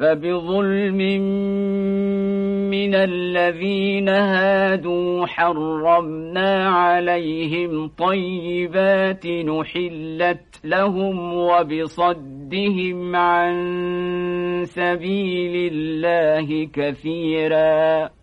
فبظلم من الذين هادوا حرمنا عليهم طيبات نحلت لهم وبصدهم عن سبيل الله كثيراً